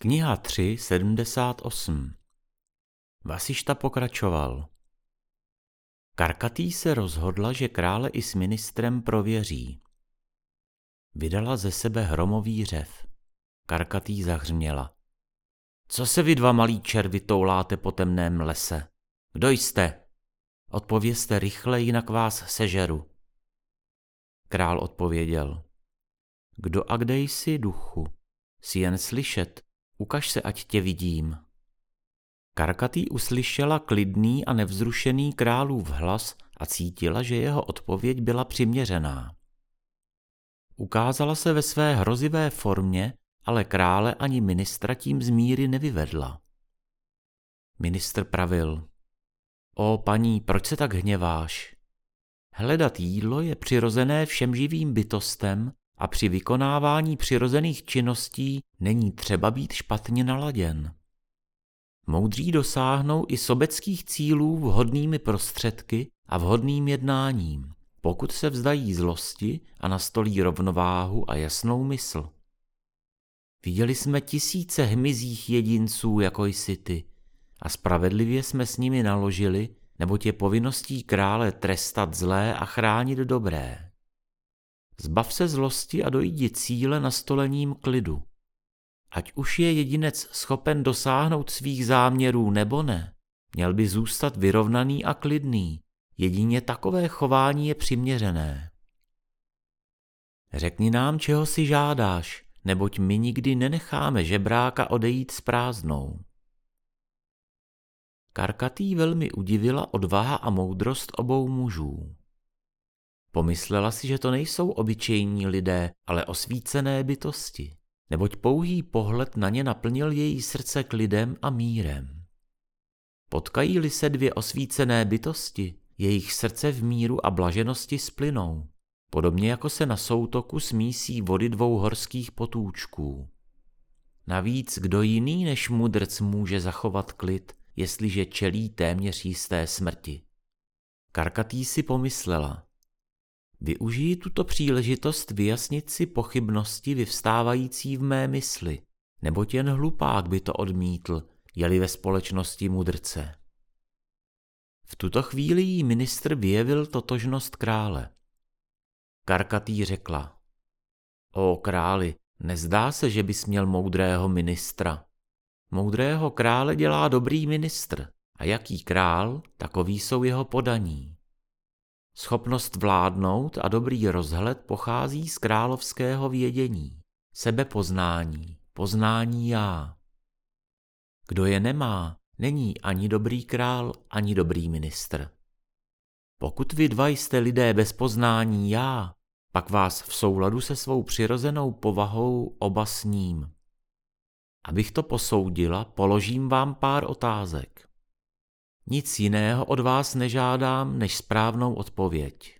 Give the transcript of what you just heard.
Kniha 3, 78 Vasišta pokračoval. Karkatý se rozhodla, že krále i s ministrem prověří. Vydala ze sebe hromový řev. Karkatý zahřměla. Co se vy dva malí červy touláte po temném lese? Kdo jste? Odpovězte rychle, jinak vás sežeru. Král odpověděl. Kdo a kde jsi, duchu? Jsi jen slyšet, ukaž se, ať tě vidím. Karkatý uslyšela klidný a nevzrušený králův hlas a cítila, že jeho odpověď byla přiměřená. Ukázala se ve své hrozivé formě, ale krále ani ministra tím z míry nevyvedla. Ministr pravil. O, paní, proč se tak hněváš? Hledat jídlo je přirozené všem živým bytostem a při vykonávání přirozených činností není třeba být špatně naladěn. Moudří dosáhnou i sobeckých cílů vhodnými prostředky a vhodným jednáním, pokud se vzdají zlosti a nastolí rovnováhu a jasnou mysl. Viděli jsme tisíce hmyzích jedinců, jako jsi ty, a spravedlivě jsme s nimi naložili, nebo tě povinností krále trestat zlé a chránit dobré. Zbav se zlosti a dojdi cíle nastolením klidu. Ať už je jedinec schopen dosáhnout svých záměrů nebo ne, měl by zůstat vyrovnaný a klidný. Jedině takové chování je přiměřené. Řekni nám, čeho si žádáš, neboť my nikdy nenecháme žebráka odejít s prázdnou. Karkatý velmi udivila odvaha a moudrost obou mužů. Pomyslela si, že to nejsou obyčejní lidé, ale osvícené bytosti neboť pouhý pohled na ně naplnil její srdce klidem a mírem. Potkají-li se dvě osvícené bytosti, jejich srdce v míru a blaženosti splynou, podobně jako se na soutoku smísí vody dvou horských potůčků. Navíc kdo jiný než mudrc může zachovat klid, jestliže čelí téměř jisté smrti. Karkatý si pomyslela, Využiji tuto příležitost vyjasnit si pochybnosti vyvstávající v mé mysli, neboť jen hlupák by to odmítl, jeli ve společnosti mudrce. V tuto chvíli jí ministr vyjevil totožnost krále. Karkatý řekla, O králi, nezdá se, že bys měl moudrého ministra. Moudrého krále dělá dobrý ministr, a jaký král, takový jsou jeho podaní. Schopnost vládnout a dobrý rozhled pochází z královského vědění, sebepoznání, poznání já. Kdo je nemá, není ani dobrý král, ani dobrý ministr. Pokud vy dva jste lidé bez poznání já, pak vás v souladu se svou přirozenou povahou oba sním. Abych to posoudila, položím vám pár otázek. Nic jiného od vás nežádám než správnou odpověď.